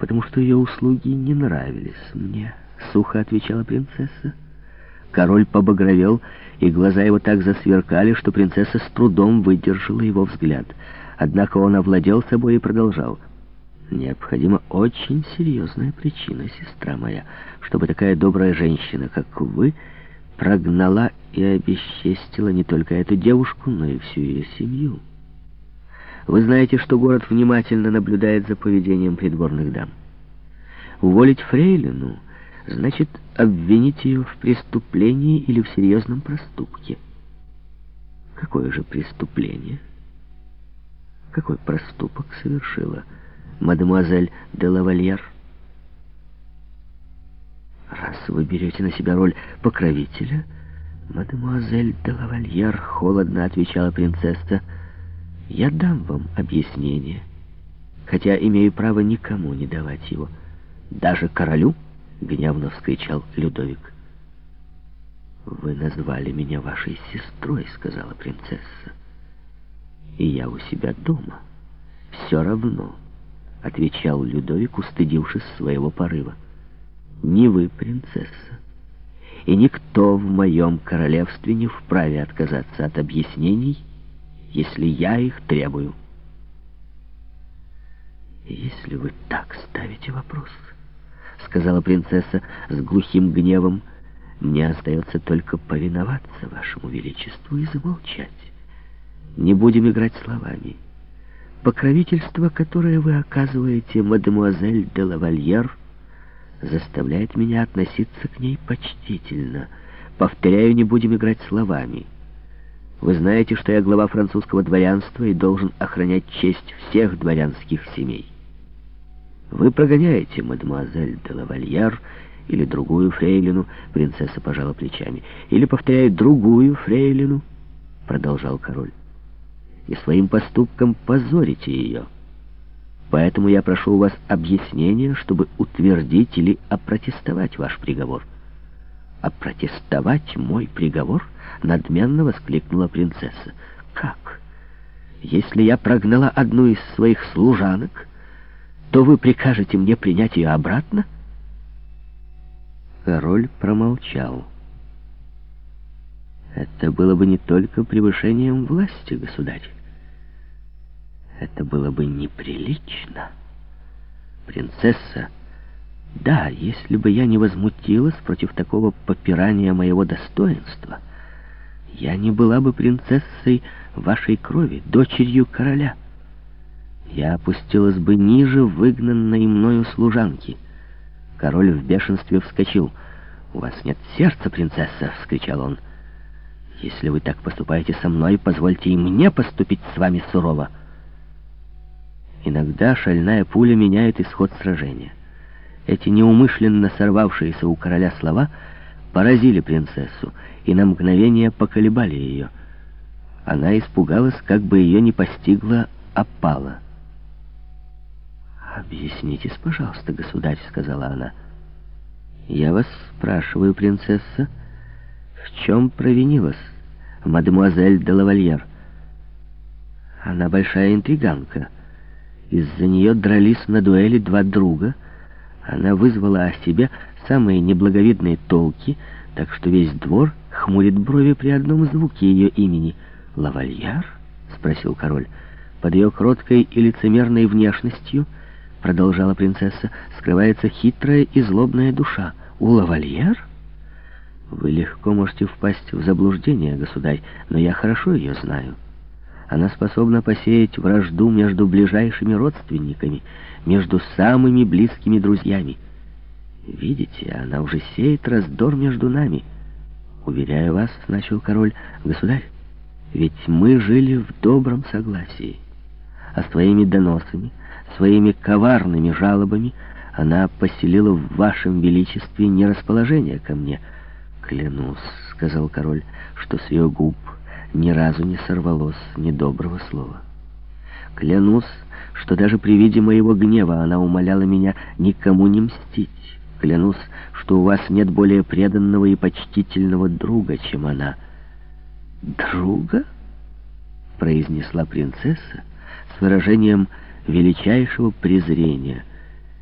потому что ее услуги не нравились мне, сухо отвечала принцесса. Король побагровел, и глаза его так засверкали, что принцесса с трудом выдержала его взгляд. Однако он овладел собой и продолжал. «Необходима очень серьезная причина, сестра моя, чтобы такая добрая женщина, как вы, прогнала и обесчестила не только эту девушку, но и всю ее семью. Вы знаете, что город внимательно наблюдает за поведением придворных дам. Уволить фрейлину — значит обвинить ее в преступлении или в серьезном проступке. Какое же преступление? Какой проступок совершила мадемуазель де лавальер? Раз вы берете на себя роль покровителя, мадемуазель де лавальер, холодно отвечала принцесса, я дам вам объяснение, хотя имею право никому не давать его, даже королю, — гневно вскричал Людовик. «Вы назвали меня вашей сестрой», — сказала принцесса. «И я у себя дома. Все равно», — отвечал Людовик, устыдившись своего порыва. «Не вы, принцесса, и никто в моем королевстве не вправе отказаться от объяснений, если я их требую». «Если вы так ставите вопрос...» — сказала принцесса с глухим гневом. «Мне остается только повиноваться вашему величеству и замолчать. Не будем играть словами. Покровительство, которое вы оказываете мадемуазель де лавальер, заставляет меня относиться к ней почтительно. Повторяю, не будем играть словами. Вы знаете, что я глава французского дворянства и должен охранять честь всех дворянских семей». Вы прогоняете мадемуазель де лавальяр или другую фрейлину, принцесса пожала плечами, или, повторяю, другую фрейлину, продолжал король, и своим поступком позорите ее. Поэтому я прошу у вас объяснения, чтобы утвердить или опротестовать ваш приговор. «Опротестовать мой приговор?» — надменно воскликнула принцесса. «Как? Если я прогнала одну из своих служанок...» то вы прикажете мне принять ее обратно?» Король промолчал. Это было бы не только превышением власти, государь. Это было бы неприлично. Принцесса, да, если бы я не возмутилась против такого попирания моего достоинства, я не была бы принцессой вашей крови, дочерью короля я опустилась бы ниже выгнанной мною служанки. Король в бешенстве вскочил. «У вас нет сердца, принцесса!» — вскричал он. «Если вы так поступаете со мной, позвольте и мне поступить с вами сурово». Иногда шальная пуля меняет исход сражения. Эти неумышленно сорвавшиеся у короля слова поразили принцессу и на мгновение поколебали ее. Она испугалась, как бы ее не постигла опала. «Объяснитесь, пожалуйста, государь», — сказала она. «Я вас спрашиваю, принцесса, в чем провинилась мадемуазель де лавальер?» Она большая интриганка. Из-за нее дрались на дуэли два друга. Она вызвала о себе самые неблаговидные толки, так что весь двор хмурит брови при одном звуке ее имени. «Лавальяр?» — спросил король. Под ее кроткой и лицемерной внешностью — продолжала принцесса, скрывается хитрая и злобная душа. У лавальер? Вы легко можете впасть в заблуждение, государь, но я хорошо ее знаю. Она способна посеять вражду между ближайшими родственниками, между самыми близкими друзьями. Видите, она уже сеет раздор между нами. Уверяю вас, — начал король, — государь, ведь мы жили в добром согласии. А своими доносами Своими коварными жалобами она поселила в вашем величестве нерасположение ко мне. «Клянусь», — сказал король, — «что с ее губ ни разу не сорвалось ни доброго слова. Клянусь, что даже при виде моего гнева она умоляла меня никому не мстить. Клянусь, что у вас нет более преданного и почтительного друга, чем она». «Друга?» — произнесла принцесса с выражением величайшего презрения